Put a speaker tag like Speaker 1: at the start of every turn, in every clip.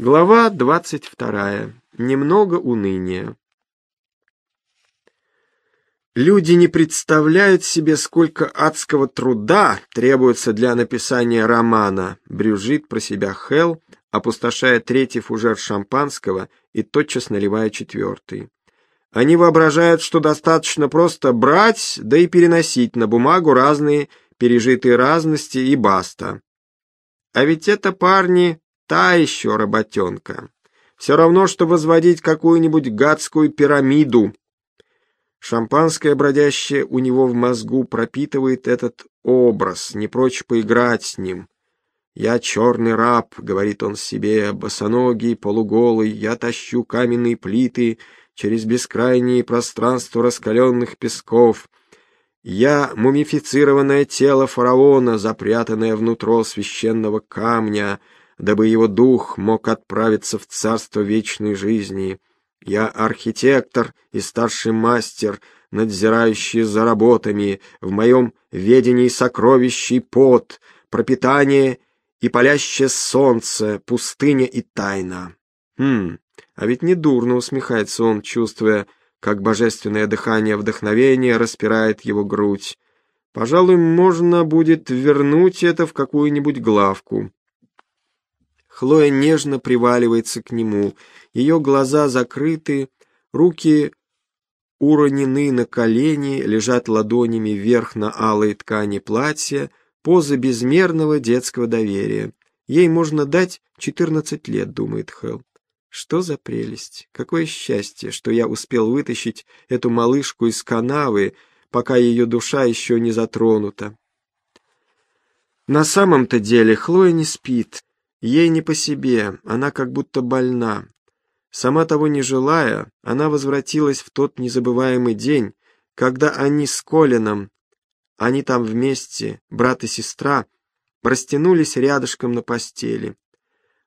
Speaker 1: Глава двадцать вторая. Немного уныния. Люди не представляют себе, сколько адского труда требуется для написания романа, брюжит про себя Хелл, опустошая третий фужер шампанского и тотчас наливая четвертый. Они воображают, что достаточно просто брать, да и переносить на бумагу разные пережитые разности и баста. А ведь это парни Та еще работенка. Все равно, что возводить какую-нибудь гадскую пирамиду. Шампанское, бродящее у него в мозгу, пропитывает этот образ, не прочь поиграть с ним. «Я черный раб», — говорит он себе, — «босоногий, полуголый, я тащу каменные плиты через бескрайние пространства раскаленных песков. Я мумифицированное тело фараона, запрятанное внутрь священного камня» дабы его дух мог отправиться в царство вечной жизни. Я архитектор и старший мастер, надзирающий за работами, в моем ведении сокровищей пот, пропитание и палящее солнце, пустыня и тайна. Хм, а ведь не дурно усмехается он, чувствуя, как божественное дыхание вдохновения распирает его грудь. Пожалуй, можно будет вернуть это в какую-нибудь главку. Хлоя нежно приваливается к нему, ее глаза закрыты, руки уронены на колени, лежат ладонями вверх на алой ткани платья, поза безмерного детского доверия. Ей можно дать четырнадцать лет, думает Хелл. Что за прелесть! Какое счастье, что я успел вытащить эту малышку из канавы, пока ее душа еще не затронута. На самом-то деле Хлоя не спит. Ей не по себе, она как будто больна. Сама того не желая, она возвратилась в тот незабываемый день, когда они с Колином, они там вместе, брат и сестра, растянулись рядышком на постели.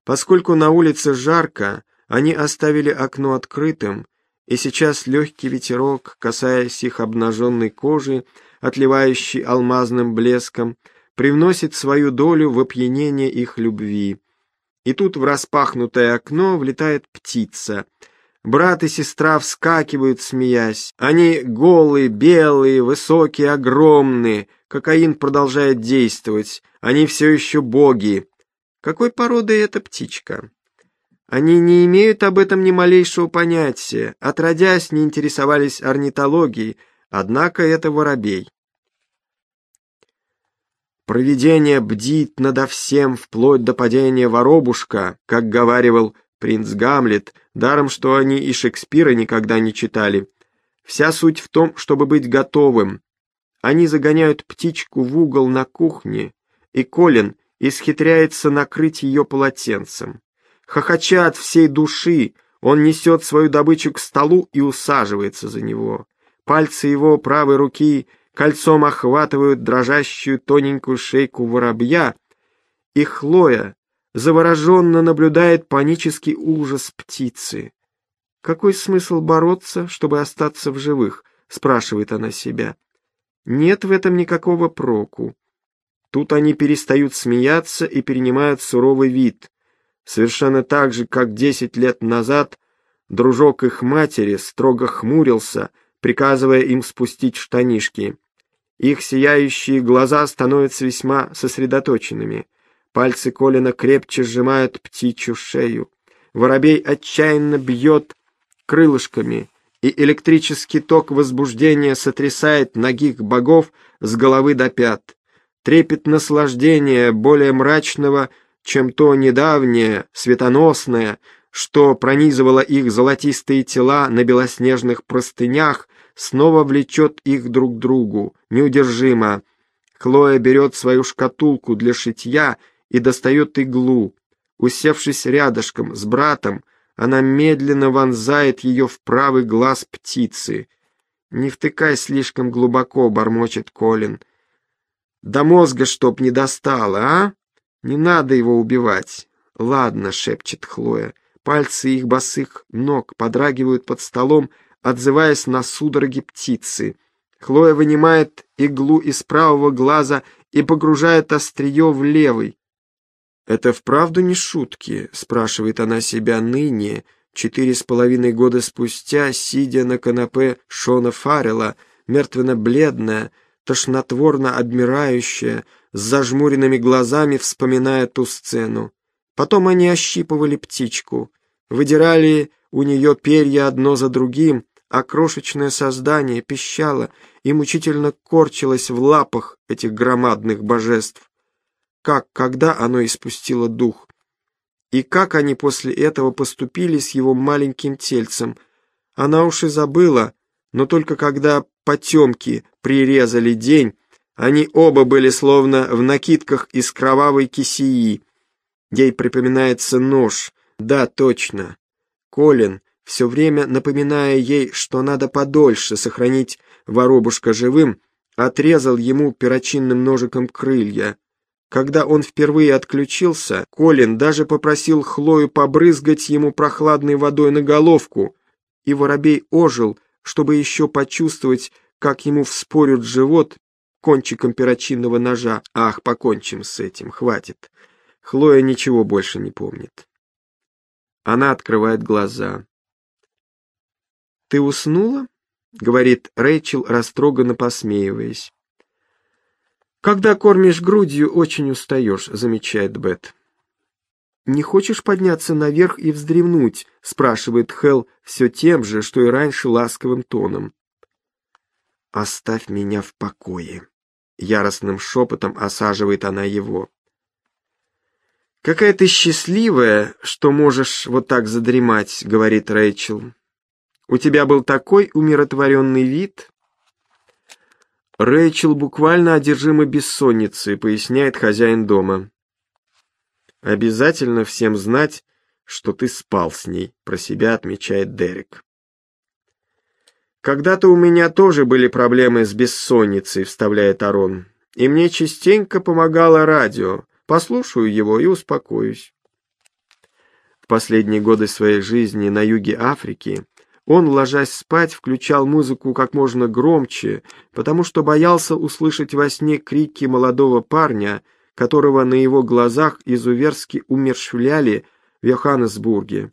Speaker 1: Поскольку на улице жарко, они оставили окно открытым, и сейчас легкий ветерок, касаясь их обнаженной кожи, отливающей алмазным блеском, привносит свою долю в опьянение их любви. И тут в распахнутое окно влетает птица. Брат и сестра вскакивают, смеясь. Они голые, белые, высокие, огромные. Кокаин продолжает действовать. Они все еще боги. Какой породы эта птичка? Они не имеют об этом ни малейшего понятия, отродясь не интересовались орнитологией, однако это воробей. Провидение бдит надо всем вплоть до падения воробушка, как говаривал принц Гамлет, даром что они и Шекспира никогда не читали. Вся суть в том, чтобы быть готовым. Они загоняют птичку в угол на кухне, и Колин исхитряется накрыть ее полотенцем. Хохоча от всей души, он несет свою добычу к столу и усаживается за него. Пальцы его правой руки — кольцом охватывают дрожащую тоненькую шейку воробья, и Хлоя завороженно наблюдает панический ужас птицы. «Какой смысл бороться, чтобы остаться в живых?» — спрашивает она себя. «Нет в этом никакого проку». Тут они перестают смеяться и перенимают суровый вид. Совершенно так же, как десять лет назад дружок их матери строго хмурился, приказывая им спустить штанишки. Их сияющие глаза становятся весьма сосредоточенными. Пальцы Колина крепче сжимают птичью шею. Воробей отчаянно бьет крылышками, и электрический ток возбуждения сотрясает ногих богов с головы до пят. Трепет наслаждения более мрачного, чем то недавнее, светоносное, что пронизывало их золотистые тела на белоснежных простынях, снова влечет их друг к другу, неудержимо. Хлоя берет свою шкатулку для шитья и достает иглу. Усевшись рядышком с братом, она медленно вонзает ее в правый глаз птицы. «Не втыкай слишком глубоко», — бормочет Колин. «До мозга чтоб не достало, а? Не надо его убивать». «Ладно», — шепчет Хлоя. Пальцы их босых ног подрагивают под столом, отзываясь на судороги птицы. Хлоя вынимает иглу из правого глаза и погружает острие в левый. «Это вправду не шутки?» — спрашивает она себя ныне, четыре с половиной года спустя, сидя на канапе Шона Фаррелла, мертвенно-бледная, тошнотворно обмирающая, с зажмуренными глазами вспоминая ту сцену. Потом они ощипывали птичку, выдирали у нее перья одно за другим, а крошечное создание пищало и мучительно корчилось в лапах этих громадных божеств. Как, когда оно испустило дух? И как они после этого поступили с его маленьким тельцем? Она уж и забыла, но только когда потемки прирезали день, они оба были словно в накидках из кровавой кисеи. Ей припоминается нож. Да, точно. Колин, все время напоминая ей, что надо подольше сохранить воробушка живым, отрезал ему перочинным ножиком крылья. Когда он впервые отключился, Колин даже попросил Хлою побрызгать ему прохладной водой на головку, и воробей ожил, чтобы еще почувствовать, как ему вспорют живот кончиком перочинного ножа. Ах, покончим с этим, хватит. Хлоя ничего больше не помнит. Она открывает глаза. «Ты уснула?» — говорит Рэйчел, растроганно посмеиваясь. «Когда кормишь грудью, очень устаешь», — замечает Бет. «Не хочешь подняться наверх и вздремнуть?» — спрашивает Хелл все тем же, что и раньше ласковым тоном. «Оставь меня в покое», — яростным шепотом осаживает она его. «Какая ты счастливая, что можешь вот так задремать», — говорит Рэйчел. «У тебя был такой умиротворенный вид». Рэйчел буквально одержима бессонницей, поясняет хозяин дома. «Обязательно всем знать, что ты спал с ней», — про себя отмечает Дерек. «Когда-то у меня тоже были проблемы с бессонницей», — вставляет Арон. «И мне частенько помогало радио. Послушаю его и успокоюсь». В последние годы своей жизни на юге Африки он, ложась спать, включал музыку как можно громче, потому что боялся услышать во сне крики молодого парня, которого на его глазах изуверски умершвляли в Йоханнесбурге.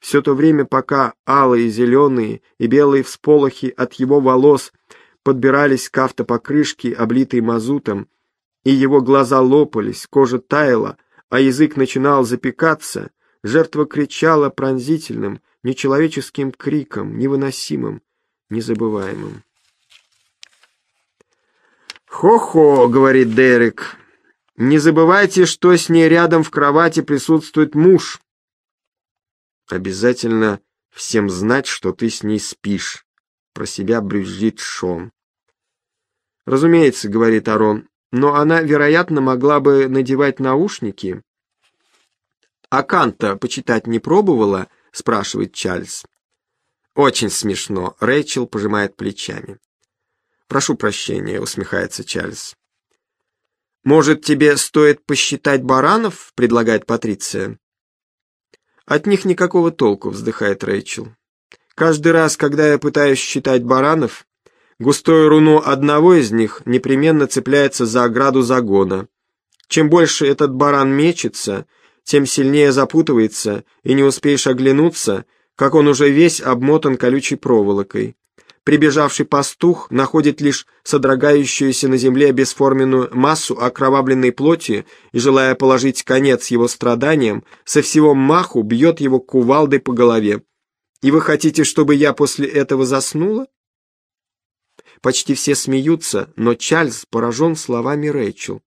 Speaker 1: Все то время, пока алые, зеленые и белые всполохи от его волос подбирались к автопокрышке, облитой мазутом, и его глаза лопались, кожа таяла, а язык начинал запекаться, жертва кричала пронзительным, нечеловеческим криком, невыносимым, незабываемым. «Хо-хо», — говорит Дерек, — «не забывайте, что с ней рядом в кровати присутствует муж». Обязательно всем знать, что ты с ней спишь. Про себя брюзжит Шон. Разумеется, говорит Арон, но она, вероятно, могла бы надевать наушники. А Канта почитать не пробовала, спрашивает Чарльз. Очень смешно. Рэйчел пожимает плечами. Прошу прощения, усмехается Чарльз. Может, тебе стоит посчитать баранов, предлагает Патриция. От них никакого толку, вздыхает Рэйчел. Каждый раз, когда я пытаюсь считать баранов, густое руно одного из них непременно цепляется за ограду загона. Чем больше этот баран мечется, тем сильнее запутывается, и не успеешь оглянуться, как он уже весь обмотан колючей проволокой прибежавший пастух находит лишь содрогающуюся на земле бесформенную массу окровавленной плоти и, желая положить конец его страданиям, со всего маху бьет его кувалдой по голове. И вы хотите, чтобы я после этого заснула? Почти все смеются, но Чарльз поражен словами Рэйчел.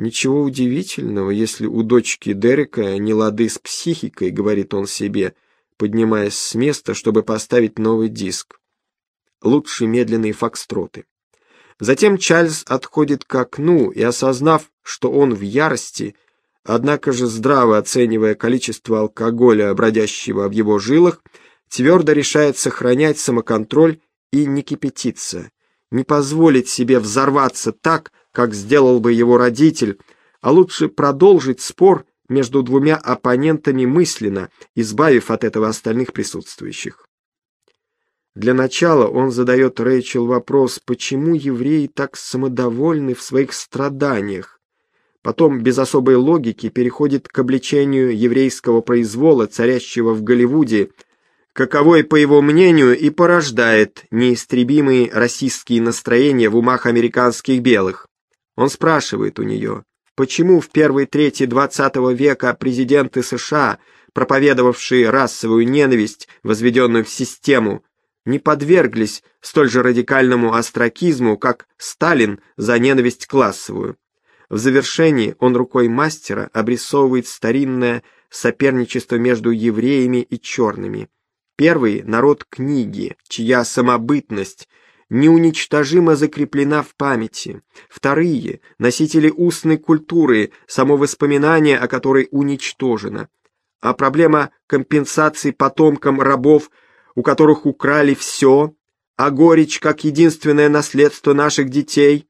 Speaker 1: Ничего удивительного, если у дочки Дерека не лады с психикой, говорит он себе, поднимаясь с места, чтобы поставить новый диск лучше медленные фокстроты. Затем Чарльз отходит к окну и, осознав, что он в ярости, однако же здраво оценивая количество алкоголя, бродящего в его жилах, твердо решает сохранять самоконтроль и не кипятиться, не позволить себе взорваться так, как сделал бы его родитель, а лучше продолжить спор между двумя оппонентами мысленно, избавив от этого остальных присутствующих. Для начала он задает Рэйчел вопрос, почему евреи так самодовольны в своих страданиях, потом без особой логики переходит к обличению еврейского произвола, царящего в Голливуде, каковой, по его мнению, и порождает неистребимые расистские настроения в умах американских белых. Он спрашивает у нее, почему в первой трети XX века президенты США, проповедовавшие расовую ненависть, возведенную в систему, не подверглись столь же радикальному остракизму, как Сталин за ненависть классовую. В завершении он рукой мастера обрисовывает старинное соперничество между евреями и черными. Первый — народ книги, чья самобытность неуничтожимо закреплена в памяти. Вторые — носители устной культуры, само воспоминание о которой уничтожено. А проблема компенсации потомкам рабов — у которых украли все, а горечь как единственное наследство наших детей.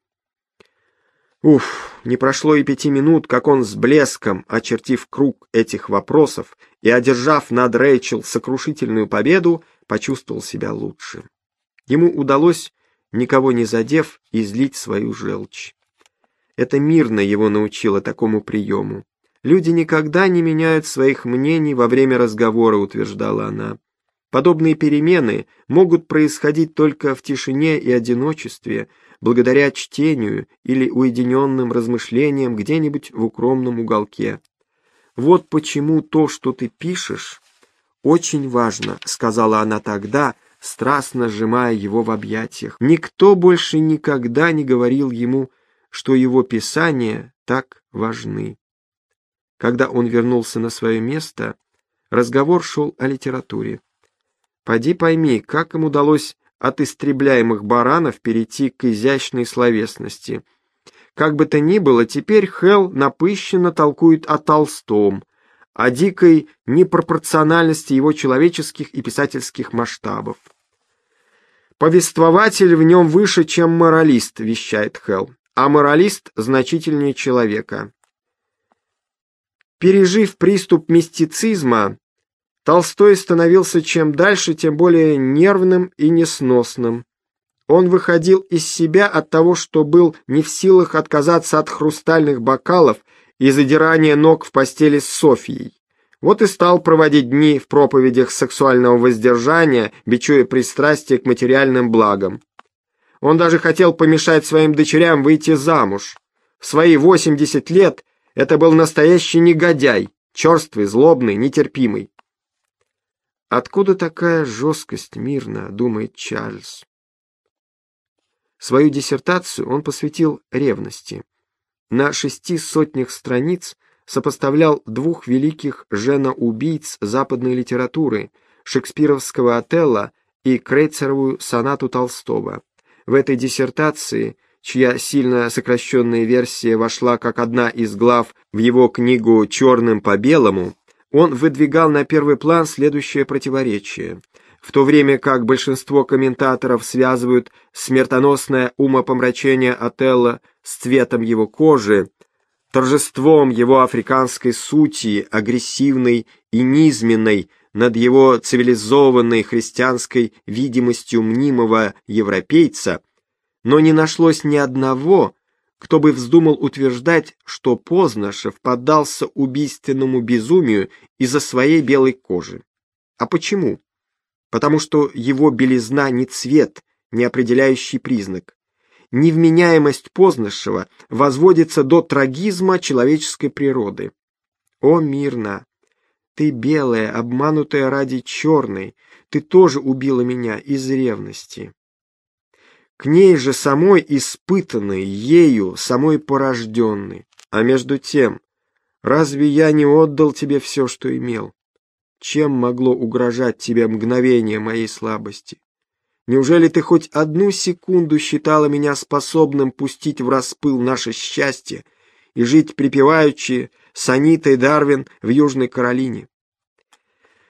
Speaker 1: Уф, не прошло и пяти минут, как он с блеском, очертив круг этих вопросов и одержав над Рэйчел сокрушительную победу, почувствовал себя лучше. Ему удалось, никого не задев, излить свою желчь. Это мирно его научило такому приему. Люди никогда не меняют своих мнений во время разговора, утверждала она. Подобные перемены могут происходить только в тишине и одиночестве, благодаря чтению или уединенным размышлениям где-нибудь в укромном уголке. «Вот почему то, что ты пишешь, очень важно», — сказала она тогда, страстно сжимая его в объятиях. Никто больше никогда не говорил ему, что его писания так важны. Когда он вернулся на свое место, разговор шел о литературе. Поди пойми, как им удалось от истребляемых баранов перейти к изящной словесности. Как бы то ни было, теперь Хелл напыщенно толкует о Толстом, о дикой непропорциональности его человеческих и писательских масштабов. «Повествователь в нем выше, чем моралист», — вещает Хелл, «а моралист значительнее человека». Пережив приступ мистицизма, Толстой становился чем дальше, тем более нервным и несносным. Он выходил из себя от того, что был не в силах отказаться от хрустальных бокалов и задирания ног в постели с Софьей. Вот и стал проводить дни в проповедях сексуального воздержания, бичуя пристрастие к материальным благам. Он даже хотел помешать своим дочерям выйти замуж. В свои 80 лет это был настоящий негодяй, черствый, злобный, нетерпимый. Откуда такая жесткость мирно, думает Чарльз. Свою диссертацию он посвятил ревности. На шести сотнях страниц сопоставлял двух великих жена-убийц западной литературы, шекспировского Отелло и Крейцеровую сонату Толстого. В этой диссертации, чья сильно сокращенная версия вошла как одна из глав в его книгу «Черным по белому», он выдвигал на первый план следующее противоречие. В то время как большинство комментаторов связывают смертоносное умопомрачение Отелло с цветом его кожи, торжеством его африканской сути, агрессивной и низменной, над его цивилизованной христианской видимостью мнимого европейца, но не нашлось ни одного, кто бы вздумал утверждать, что Познашев поддался убийственному безумию из-за своей белой кожи. А почему? Потому что его белизна не цвет, не определяющий признак. Невменяемость Познашева возводится до трагизма человеческой природы. О, мирно! Ты белая, обманутая ради черной, ты тоже убила меня из ревности к ней же самой испытанной, ею, самой порожденной. А между тем, разве я не отдал тебе все, что имел? Чем могло угрожать тебе мгновение моей слабости? Неужели ты хоть одну секунду считала меня способным пустить в распыл наше счастье и жить припеваючи с Анитой Дарвин в Южной Каролине?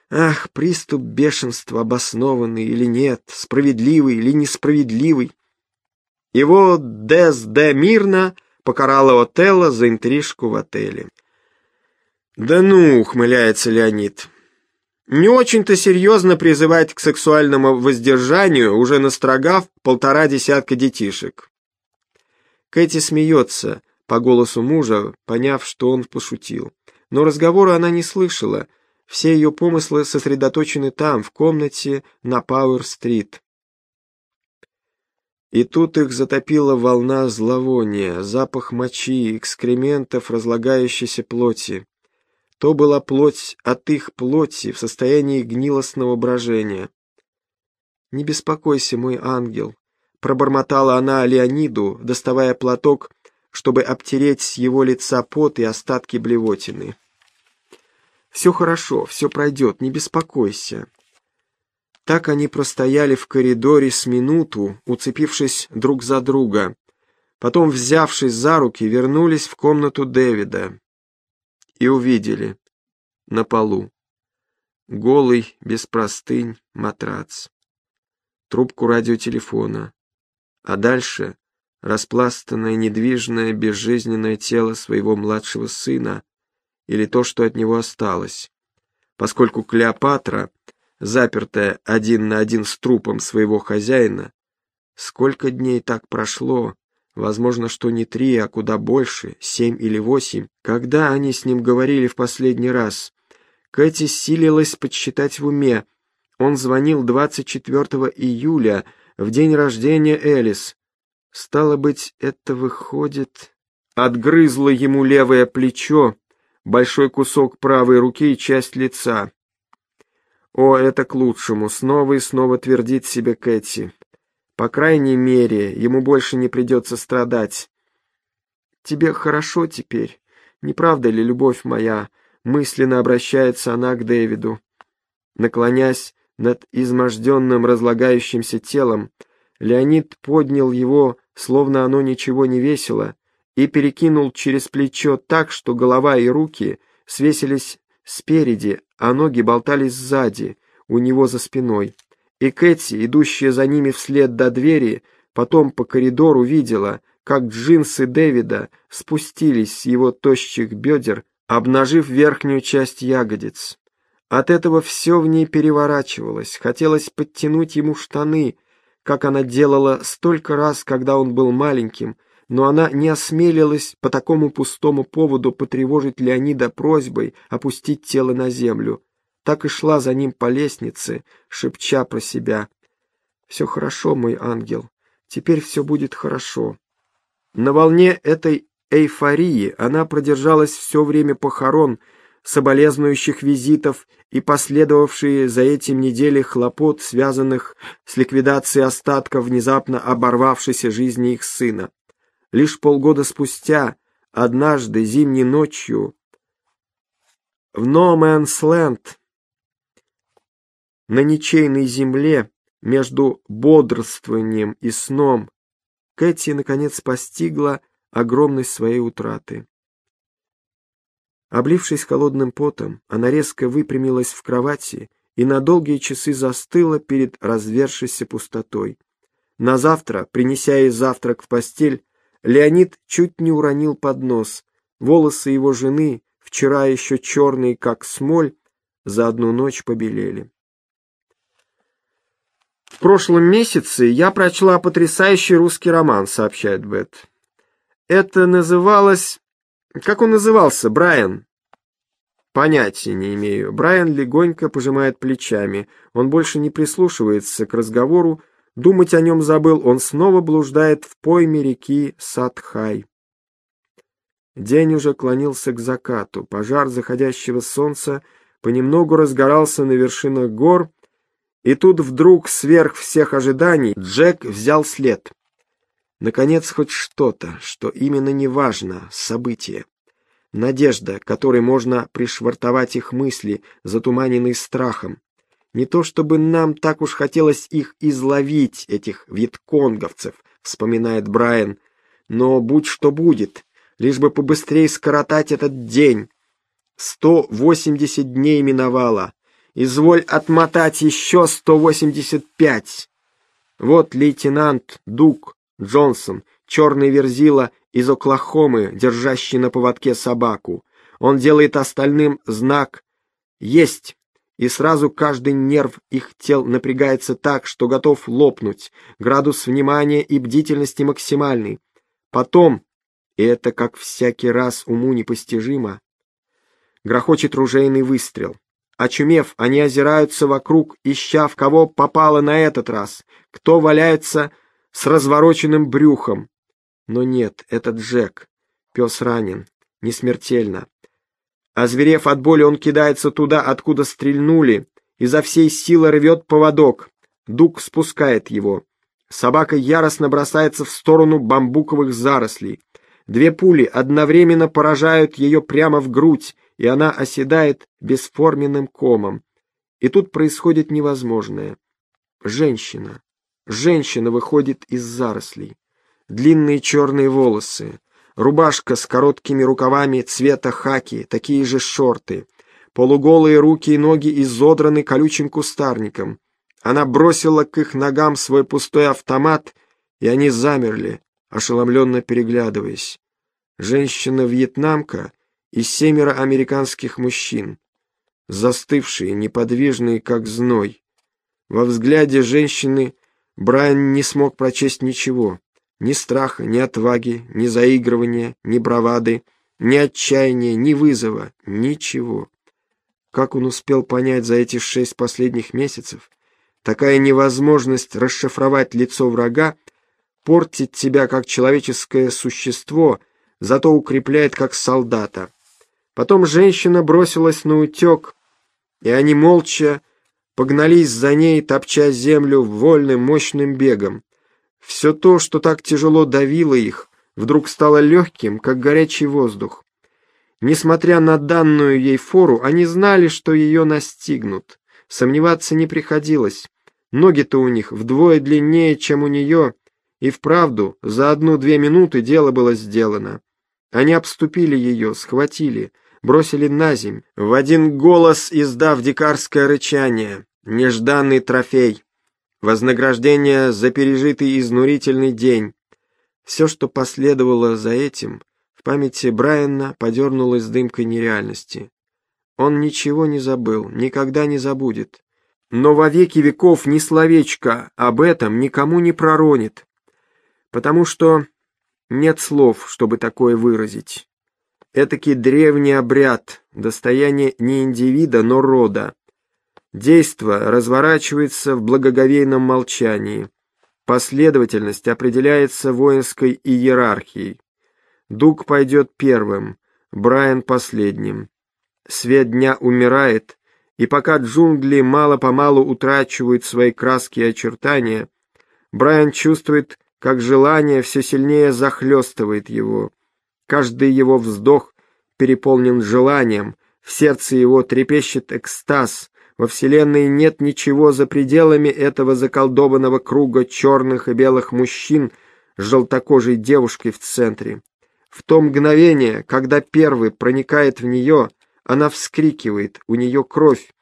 Speaker 1: Ах, приступ бешенства, обоснованный или нет, справедливый или несправедливый, его Дес де Мирна покарала Отелло за интрижку в отеле. «Да ну!» — ухмыляется Леонид. «Не очень-то серьезно призывать к сексуальному воздержанию, уже настрогав полтора десятка детишек». Кэти смеется, по голосу мужа, поняв, что он пошутил. Но разговора она не слышала, все ее помыслы сосредоточены там, в комнате на Пауэр-стрит. И тут их затопила волна зловония, запах мочи, экскрементов разлагающейся плоти. То была плоть от их плоти в состоянии гнилостного брожения. «Не беспокойся, мой ангел», — пробормотала она Леониду, доставая платок, чтобы обтереть с его лица пот и остатки блевотины. «Все хорошо, все пройдет, не беспокойся». Так они простояли в коридоре с минуту, уцепившись друг за друга. Потом, взявшись за руки, вернулись в комнату Дэвида и увидели на полу. Голый, без простынь, матрац, трубку радиотелефона, а дальше распластанное, недвижное, безжизненное тело своего младшего сына или то, что от него осталось, поскольку Клеопатра запертая один на один с трупом своего хозяина. Сколько дней так прошло, возможно, что не три, а куда больше, семь или восемь, когда они с ним говорили в последний раз. Кэти силилась подсчитать в уме. Он звонил 24 июля, в день рождения Элис. Стало быть, это выходит... Отгрызло ему левое плечо, большой кусок правой руки и часть лица. О, это к лучшему, снова и снова твердит себе Кэти. По крайней мере, ему больше не придется страдать. «Тебе хорошо теперь, не правда ли, любовь моя?» Мысленно обращается она к Дэвиду. Наклонясь над изможденным разлагающимся телом, Леонид поднял его, словно оно ничего не весило, и перекинул через плечо так, что голова и руки свесились спереди, а ноги болтались сзади, у него за спиной. И Кэти, идущая за ними вслед до двери, потом по коридору видела, как джинсы Дэвида спустились с его тощих бедер, обнажив верхнюю часть ягодиц. От этого все в ней переворачивалось, хотелось подтянуть ему штаны, как она делала столько раз, когда он был маленьким, но она не осмелилась по такому пустому поводу потревожить Леонида просьбой опустить тело на землю. Так и шла за ним по лестнице, шепча про себя. «Все хорошо, мой ангел, теперь все будет хорошо». На волне этой эйфории она продержалась все время похорон, соболезнующих визитов и последовавшие за этим недели хлопот, связанных с ликвидацией остатков внезапно оборвавшейся жизни их сына. Лишь полгода спустя, однажды зимней ночью, в No-Man's на ничейной земле, между бодрствованием и сном, Кэти, наконец, постигла огромность своей утраты. Облившись холодным потом, она резко выпрямилась в кровати и на долгие часы застыла перед развершейся пустотой. На завтра, принеся ей завтрак в постель, Леонид чуть не уронил поднос. Волосы его жены, вчера еще черные, как смоль, за одну ночь побелели. «В прошлом месяце я прочла потрясающий русский роман», — сообщает Бет. «Это называлось... Как он назывался, Брайан?» «Понятия не имею». Брайан легонько пожимает плечами. Он больше не прислушивается к разговору, Думать о нем забыл, он снова блуждает в пойме реки Садхай. День уже клонился к закату, пожар заходящего солнца понемногу разгорался на вершинах гор, и тут вдруг, сверх всех ожиданий, Джек взял след. Наконец, хоть что-то, что именно неважно, событие. Надежда, которой можно пришвартовать их мысли, затуманенные страхом. Не то чтобы нам так уж хотелось их изловить, этих вьетконговцев, вспоминает Брайан, но будь что будет, лишь бы побыстрее скоротать этот день. Сто восемьдесят дней миновало. Изволь отмотать еще сто восемьдесят пять. Вот лейтенант Дук Джонсон, черный верзила из Оклахомы, держащий на поводке собаку. Он делает остальным знак «Есть» и сразу каждый нерв их тел напрягается так, что готов лопнуть, градус внимания и бдительности максимальный. Потом, и это как всякий раз уму непостижимо. Грохочет ружейный выстрел. Очумев, они озираются вокруг, ища, в кого попало на этот раз, кто валяется с развороченным брюхом. Но нет, это Джек. Пес ранен, не смертельно. Озверев от боли, он кидается туда, откуда стрельнули, изо всей силы рвет поводок. Дуг спускает его. Собака яростно бросается в сторону бамбуковых зарослей. Две пули одновременно поражают ее прямо в грудь, и она оседает бесформенным комом. И тут происходит невозможное. Женщина. Женщина выходит из зарослей. Длинные черные волосы, рубашка с короткими рукавами цвета хаки, такие же шорты, полуголые руки и ноги изодраны колючим кустарником. Она бросила к их ногам свой пустой автомат, и они замерли, ошеломленно переглядываясь. Женщина-вьетнамка и семеро американских мужчин, застывшие, неподвижные, как зной. Во взгляде женщины Брайан не смог прочесть ничего. Ни страха, ни отваги, ни заигрывания, ни бравады, ни отчаяния, ни вызова, ничего. Как он успел понять за эти шесть последних месяцев, такая невозможность расшифровать лицо врага портит тебя как человеческое существо, зато укрепляет как солдата. Потом женщина бросилась на утек, и они молча погнались за ней, топча землю вольным мощным бегом. Все то, что так тяжело давило их, вдруг стало легким, как горячий воздух. Несмотря на данную ей фору, они знали, что ее настигнут. Сомневаться не приходилось. Ноги-то у них вдвое длиннее, чем у нее, и вправду за одну-две минуты дело было сделано. Они обступили ее, схватили, бросили на земь, в один голос издав дикарское рычание, нежданный трофей. Вознаграждение за пережитый изнурительный день. Все, что последовало за этим, в памяти Брайана подернулось дымкой нереальности. Он ничего не забыл, никогда не забудет. Но во веки веков ни словечко об этом никому не проронит, потому что нет слов, чтобы такое выразить. Этакий древний обряд, достояние не индивида, но рода. Действо разворачивается в благоговейном молчании. Последовательность определяется воинской иерархией. Дуг пойдет первым, Брайан последним. Свет дня умирает, и пока джунгли мало-помалу утрачивают свои краски и очертания, Брайан чувствует, как желание все сильнее захлестывает его. Каждый его вздох переполнен желанием, в сердце его трепещет экстаз, во Вселенной нет ничего за пределами этого заколдованного круга черных и белых мужчин с желтокожей девушкой в центре. В то мгновение, когда первый проникает в нее, она вскрикивает, у нее кровь,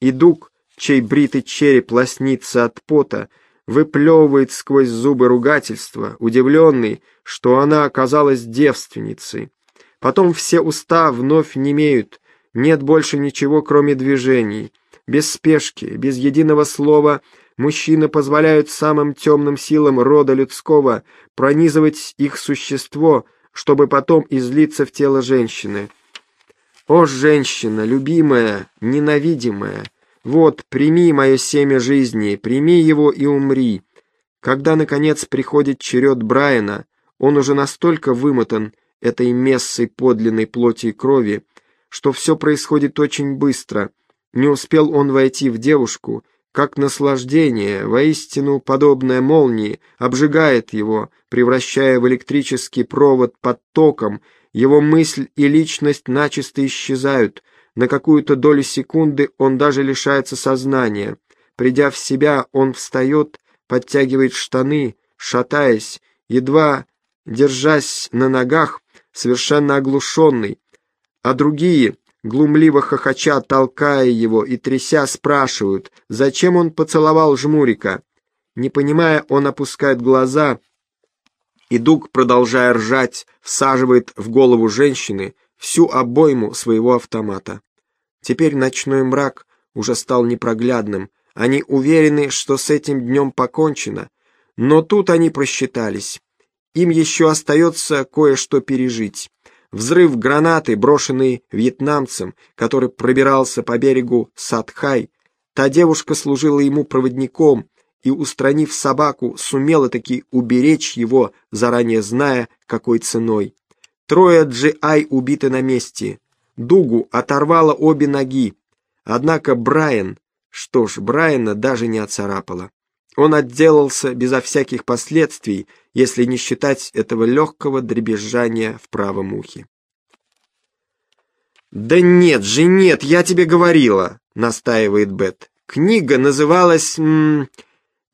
Speaker 1: и дуг, чей бритый череп лоснится от пота, выплевывает сквозь зубы ругательства, удивленный, что она оказалась девственницей. Потом все уста вновь немеют, нет больше ничего, кроме движений — без спешки, без единого слова мужчины позволяют самым темным силам рода людского пронизывать их существо, чтобы потом излиться в тело женщины. О, женщина, любимая, ненавидимая, вот, прими мое семя жизни, прими его и умри. Когда, наконец, приходит черед Брайана, он уже настолько вымотан этой мессой подлинной плоти и крови, что все происходит очень быстро — не успел он войти в девушку, как наслаждение, воистину подобное молнии, обжигает его, превращая в электрический провод под током, его мысль и личность начисто исчезают, на какую-то долю секунды он даже лишается сознания. Придя в себя, он встает, подтягивает штаны, шатаясь, едва держась на ногах, совершенно оглушенный, а другие, глумливо хохоча, толкая его и тряся, спрашивают, зачем он поцеловал жмурика. Не понимая, он опускает глаза, и Дуг, продолжая ржать, всаживает в голову женщины всю обойму своего автомата. Теперь ночной мрак уже стал непроглядным, они уверены, что с этим днем покончено, но тут они просчитались. им еще остается кое-что пережить. Взрыв гранаты, брошенный вьетнамцем, который пробирался по берегу Садхай, та девушка служила ему проводником и, устранив собаку, сумела таки уберечь его, заранее зная, какой ценой. Трое Джи-Ай убиты на месте. Дугу оторвало обе ноги. Однако Брайан, что ж, Брайана даже не оцарапало. Он отделался безо всяких последствий, если не считать этого легкого дребезжания в правом ухе. «Да нет же, нет, я тебе говорила», — настаивает Бет. «Книга называлась м,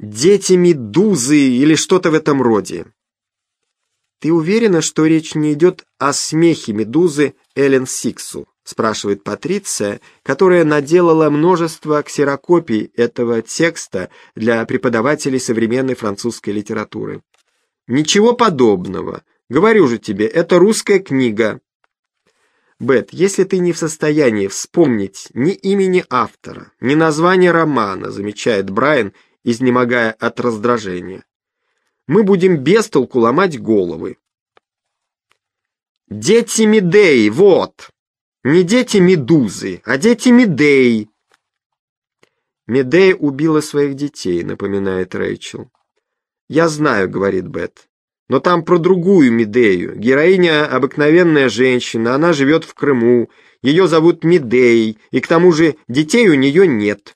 Speaker 1: «Дети Медузы» или что-то в этом роде. «Ты уверена, что речь не идет о смехе Медузы Эллен Сиксу?» спрашивает Патриция, которая наделала множество ксерокопий этого текста для преподавателей современной французской литературы. «Ничего подобного. Говорю же тебе, это русская книга». Бет, если ты не в состоянии вспомнить ни имени автора, ни названия романа, замечает Брайан, изнемогая от раздражения, мы будем без толку ломать головы. «Дети Медеи, вот!» «Не дети Медузы, а дети Медеи!» «Медея убила своих детей», — напоминает Рэйчел. «Я знаю», — говорит Бет. «Но там про другую Медею. Героиня — обыкновенная женщина, она живет в Крыму, ее зовут Медеей, и к тому же детей у нее нет».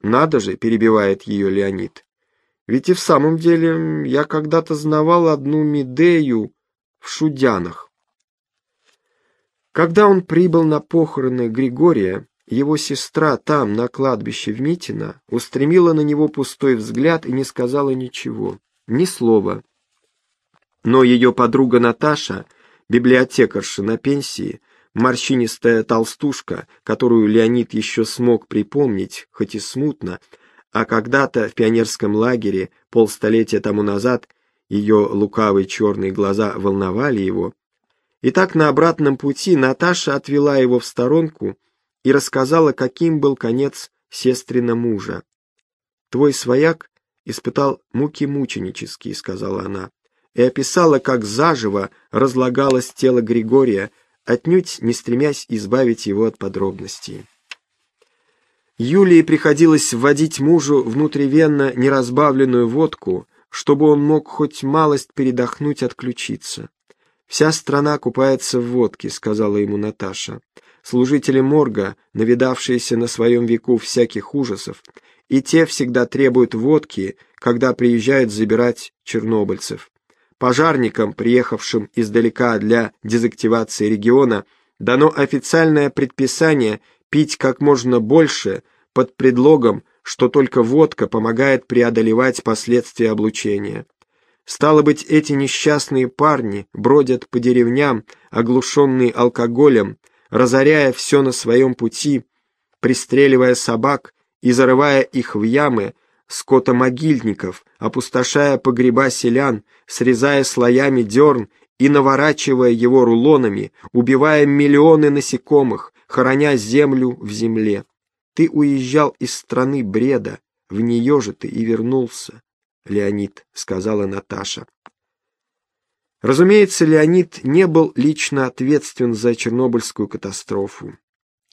Speaker 1: «Надо же», — перебивает ее Леонид. «Ведь и в самом деле я когда-то знавал одну Медею в Шудянах». Когда он прибыл на похороны Григория, его сестра там, на кладбище в Митино, устремила на него пустой взгляд и не сказала ничего, ни слова. Но ее подруга Наташа, библиотекарша на пенсии, морщинистая толстушка, которую Леонид еще смог припомнить, хоть и смутно, а когда-то в пионерском лагере полстолетия тому назад ее лукавые черные глаза волновали его, и так на обратном пути Наташа отвела его в сторонку и рассказала, каким был конец сестрина мужа. «Твой свояк испытал муки мученические», — сказала она, и описала, как заживо разлагалось тело Григория, отнюдь не стремясь избавить его от подробностей. Юлии приходилось вводить мужу внутривенно неразбавленную водку, чтобы он мог хоть малость передохнуть отключиться. «Вся страна купается в водке», — сказала ему Наташа. «Служители морга, навидавшиеся на своем веку всяких ужасов, и те всегда требуют водки, когда приезжают забирать чернобыльцев. Пожарникам, приехавшим издалека для дезактивации региона, дано официальное предписание пить как можно больше под предлогом, что только водка помогает преодолевать последствия облучения. Стало быть, эти несчастные парни бродят по деревням, оглушенные алкоголем, разоряя все на своем пути, пристреливая собак и зарывая их в ямы скотомогильников, опустошая погреба селян, срезая слоями дерн и наворачивая его рулонами, убивая миллионы насекомых, хороня землю в земле. Ты уезжал из страны бреда, в нее же ты и вернулся. Леонид», — сказала Наташа. Разумеется, Леонид не был лично ответственен за Чернобыльскую катастрофу.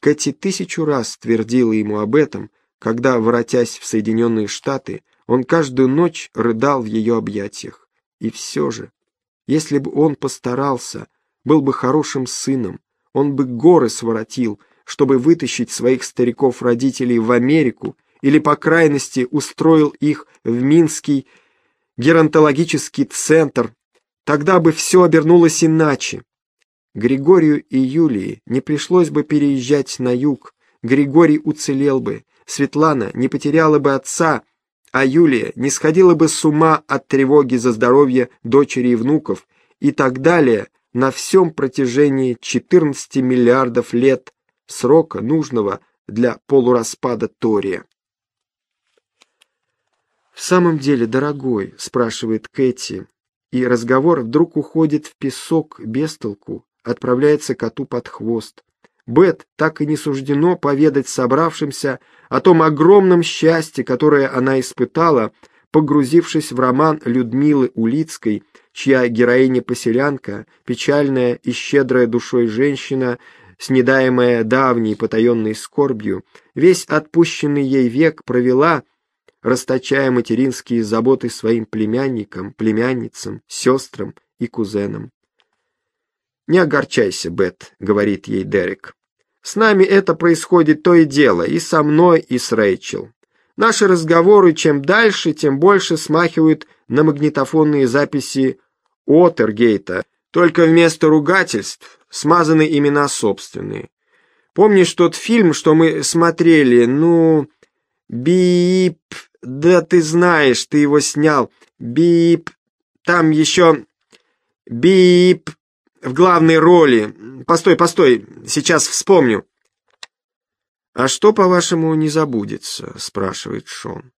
Speaker 1: Кэти тысячу раз твердила ему об этом, когда, воротясь в Соединенные Штаты, он каждую ночь рыдал в ее объятиях. И все же, если бы он постарался, был бы хорошим сыном, он бы горы своротил, чтобы вытащить своих стариков-родителей в Америку или, по крайности, устроил их в Минский геронтологический центр, тогда бы все обернулось иначе. Григорию и Юлии не пришлось бы переезжать на юг, Григорий уцелел бы, Светлана не потеряла бы отца, а Юлия не сходила бы с ума от тревоги за здоровье дочери и внуков, и так далее на всем протяжении 14 миллиардов лет срока, нужного для полураспада Тория. «В самом деле, дорогой?» — спрашивает Кэти, и разговор вдруг уходит в песок без толку, отправляется коту под хвост. Бет так и не суждено поведать собравшимся о том огромном счастье, которое она испытала, погрузившись в роман Людмилы Улицкой, чья героиня-поселянка, печальная и щедрая душой женщина, снедаемая давней потаенной скорбью, весь отпущенный ей век провела, расточая материнские заботы своим племянникам, племянницам, сестрам и кузенам. «Не огорчайся, Бет», — говорит ей Дерек. «С нами это происходит то и дело, и со мной, и с Рэйчел. Наши разговоры чем дальше, тем больше смахивают на магнитофонные записи Отергейта, только вместо ругательств смазаны имена собственные. Помнишь тот фильм, что мы смотрели? Ну, бип, да ты знаешь, ты его снял. Бип, там еще бип в главной роли. Постой, постой, сейчас вспомню. «А что, по-вашему, не забудется?» — спрашивает Шон.